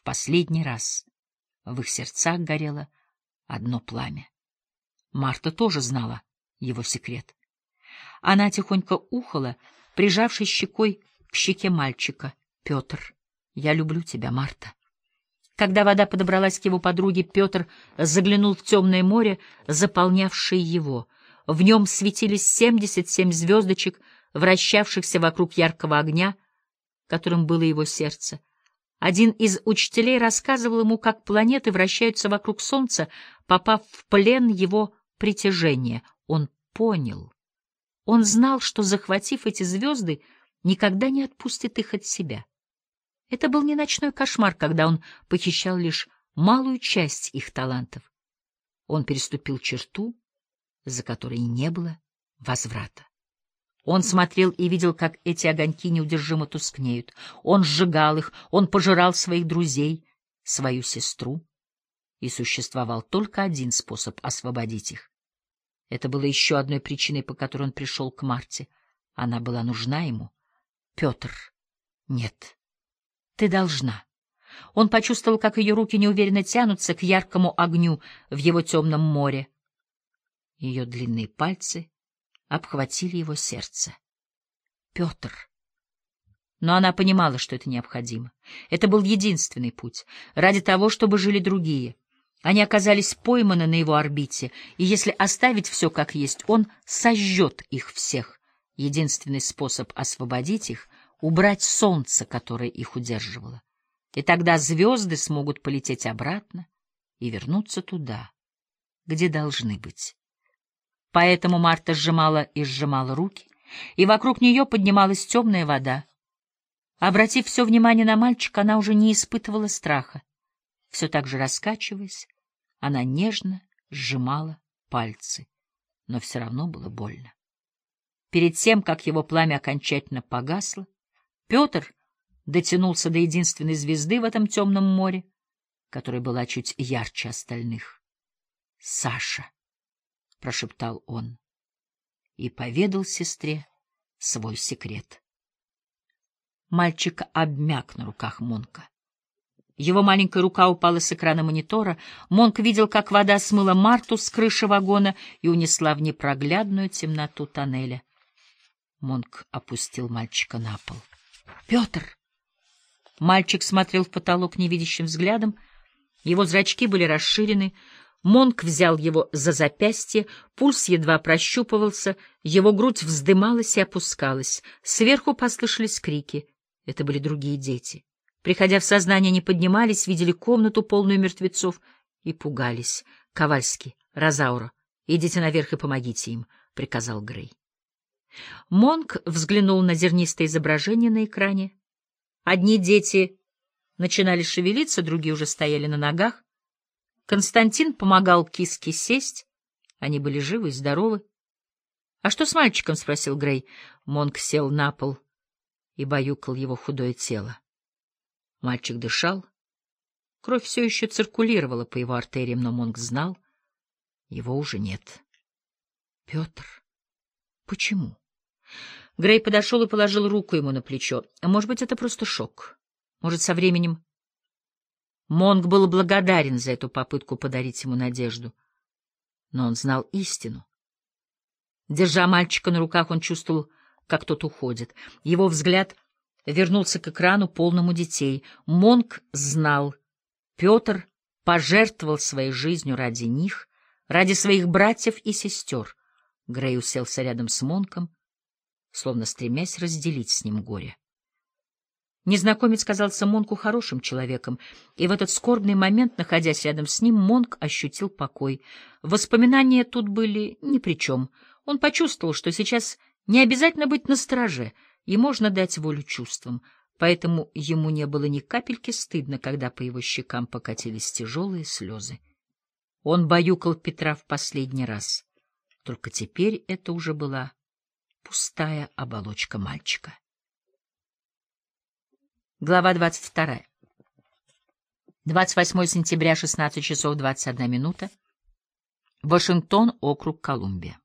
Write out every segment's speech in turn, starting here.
В последний раз в их сердцах горело одно пламя. Марта тоже знала его секрет. Она тихонько ухала, прижавшись щекой к щеке мальчика. — Петр, я люблю тебя, Марта. Когда вода подобралась к его подруге, Петр заглянул в темное море, заполнявшее его. В нем светились семьдесят семь звездочек, вращавшихся вокруг яркого огня, которым было его сердце. Один из учителей рассказывал ему, как планеты вращаются вокруг Солнца, попав в плен его притяжения. Он понял. Он знал, что, захватив эти звезды, никогда не отпустит их от себя. Это был не ночной кошмар, когда он похищал лишь малую часть их талантов. Он переступил черту, за которой не было возврата. Он смотрел и видел, как эти огоньки неудержимо тускнеют. Он сжигал их, он пожирал своих друзей, свою сестру. И существовал только один способ освободить их. Это было еще одной причиной, по которой он пришел к Марте. Она была нужна ему. Петр. Нет. Ты должна. Он почувствовал, как ее руки неуверенно тянутся к яркому огню в его темном море. Ее длинные пальцы обхватили его сердце. Петр. Но она понимала, что это необходимо. Это был единственный путь. Ради того, чтобы жили другие. Они оказались пойманы на его орбите, и если оставить все как есть, он сожжет их всех. Единственный способ освободить их — убрать солнце, которое их удерживало. И тогда звезды смогут полететь обратно и вернуться туда, где должны быть. Поэтому Марта сжимала и сжимала руки, и вокруг нее поднималась темная вода. Обратив все внимание на мальчика, она уже не испытывала страха. Все так же раскачиваясь, она нежно сжимала пальцы, но все равно было больно. Перед тем, как его пламя окончательно погасло, Петр дотянулся до единственной звезды в этом темном море, которая была чуть ярче остальных. — Саша! — прошептал он и поведал сестре свой секрет. Мальчик обмяк на руках Монка. Его маленькая рука упала с экрана монитора. Монк видел, как вода смыла Марту с крыши вагона и унесла в непроглядную темноту тоннеля. Монк опустил мальчика на пол. — Петр! Мальчик смотрел в потолок невидящим взглядом. Его зрачки были расширены, Монк взял его за запястье, пульс едва прощупывался, его грудь вздымалась и опускалась. Сверху послышались крики. Это были другие дети. Приходя в сознание, они поднимались, видели комнату, полную мертвецов, и пугались. — Ковальский, Розаура, идите наверх и помогите им, — приказал Грей. Монк взглянул на зернистое изображение на экране. Одни дети начинали шевелиться, другие уже стояли на ногах. Константин помогал киске сесть. Они были живы и здоровы. — А что с мальчиком? — спросил Грей. Монк сел на пол и баюкал его худое тело. Мальчик дышал. Кровь все еще циркулировала по его артериям, но Монк знал, его уже нет. — Петр, почему? Грей подошел и положил руку ему на плечо. Может быть, это просто шок. Может, со временем Монг был благодарен за эту попытку подарить ему надежду. Но он знал истину. Держа мальчика на руках, он чувствовал, как тот уходит. Его взгляд вернулся к экрану, полному детей. Монг знал. Петр пожертвовал своей жизнью ради них, ради своих братьев и сестер. Грей уселся рядом с Монком, словно стремясь разделить с ним горе. Незнакомец казался Монку хорошим человеком, и в этот скорбный момент, находясь рядом с ним, Монк ощутил покой. Воспоминания тут были ни при чем. Он почувствовал, что сейчас не обязательно быть настороже, и можно дать волю чувствам, поэтому ему не было ни капельки стыдно, когда по его щекам покатились тяжелые слезы. Он баюкал Петра в последний раз. Только теперь это уже была пустая оболочка мальчика. Глава 22. 28 сентября, 16 часов 21 минута. Вашингтон, округ Колумбия.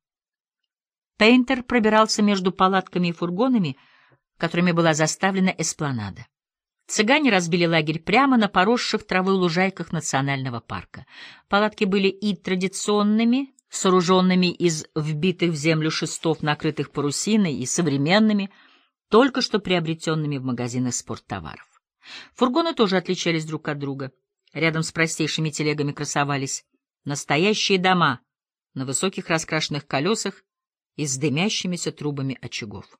Пейнтер пробирался между палатками и фургонами, которыми была заставлена эспланада. Цыгане разбили лагерь прямо на поросших травой лужайках национального парка. Палатки были и традиционными, сооруженными из вбитых в землю шестов, накрытых парусиной, и современными, только что приобретенными в магазинах спорттоваров. Фургоны тоже отличались друг от друга. Рядом с простейшими телегами красовались настоящие дома на высоких раскрашенных колесах и с дымящимися трубами очагов.